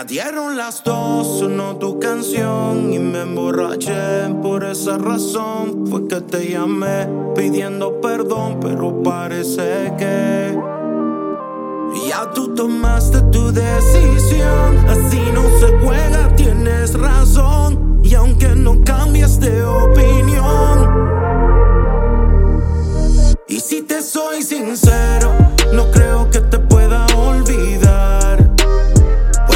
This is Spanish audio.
Ya dieron las dos, no tu canción y me emborraché. Por esa razón fue que te llamé pidiendo perdón, pero parece que ya tú tomaste tu decisión. Así no se juega, tienes razón. Y aunque no cambies de opinión, y si te soy sincero.